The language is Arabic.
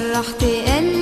فرحت قلبي